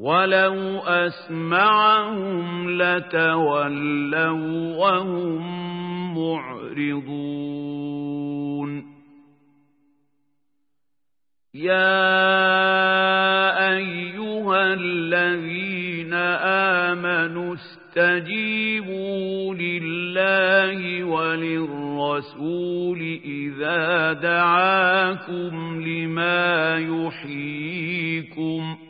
ولو أسمعهم لتولوا وهم معرضون يا أيها الذين آمنوا استجيبوا لله وللرسول إذا دعاكم لما يحييكم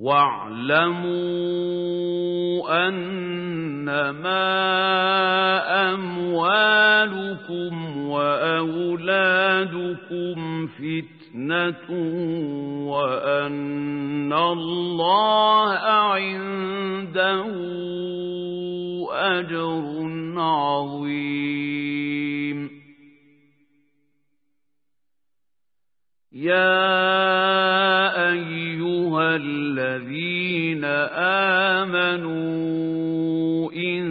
واعلموا أنما أموالكم وأولادكم فتنة وأن الله عنده أجر عظيم. يا الذين آمنوا إن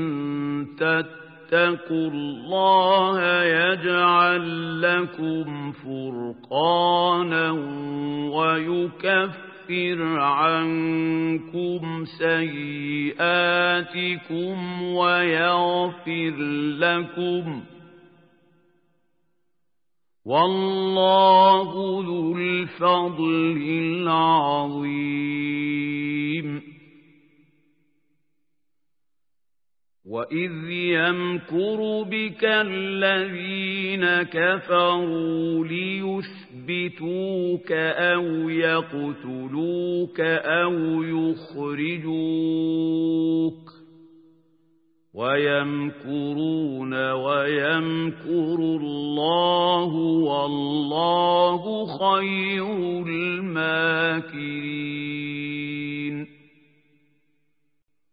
تتقوا الله يجعل لكم فرقانا ويكفر عنكم سيئاتكم ويغفر لكم والله ذو الفضل العظيم. وإذ يمكر بك الذين كفروا ليثبتوك أو يقتلوك أو يخرجوك ويمكرون ويمكر الله والله خير الماكرين.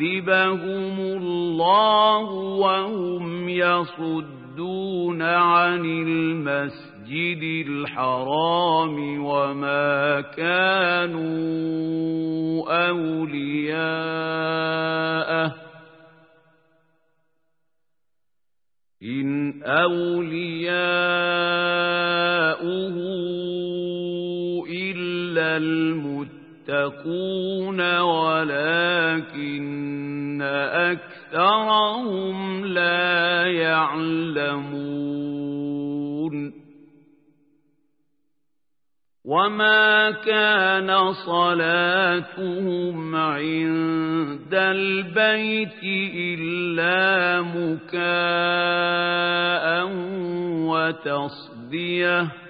يعذبهم الله وهم يصدون عن المسجد الحرام وما كانوا أولياءه إن أولياؤه إلا المتقون ولكن أكثرهم لا يعلمون. وما كان صلاتهم عند البيت إلا مكاء وتصدية.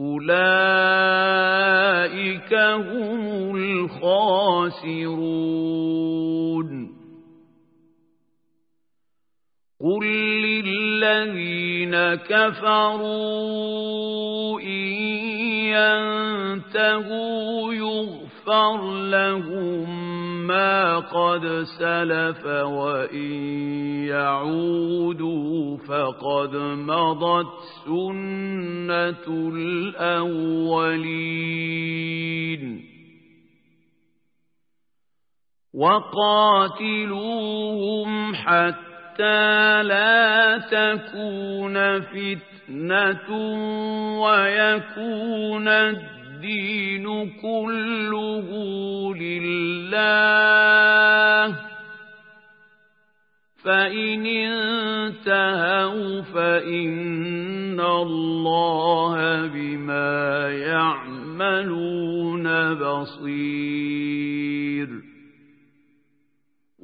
أولئك هم الخاسرون قل للذين كفروا إن ينتهوا يغفر لهم ما قد سلف وإن يعودوا فقد مضت سنة الأولين. وقاتلوهم حتى لا تكون فتنة ويكون الدين الدين كله لله. فإن انتهوا فإن الله بما يعملون بصير.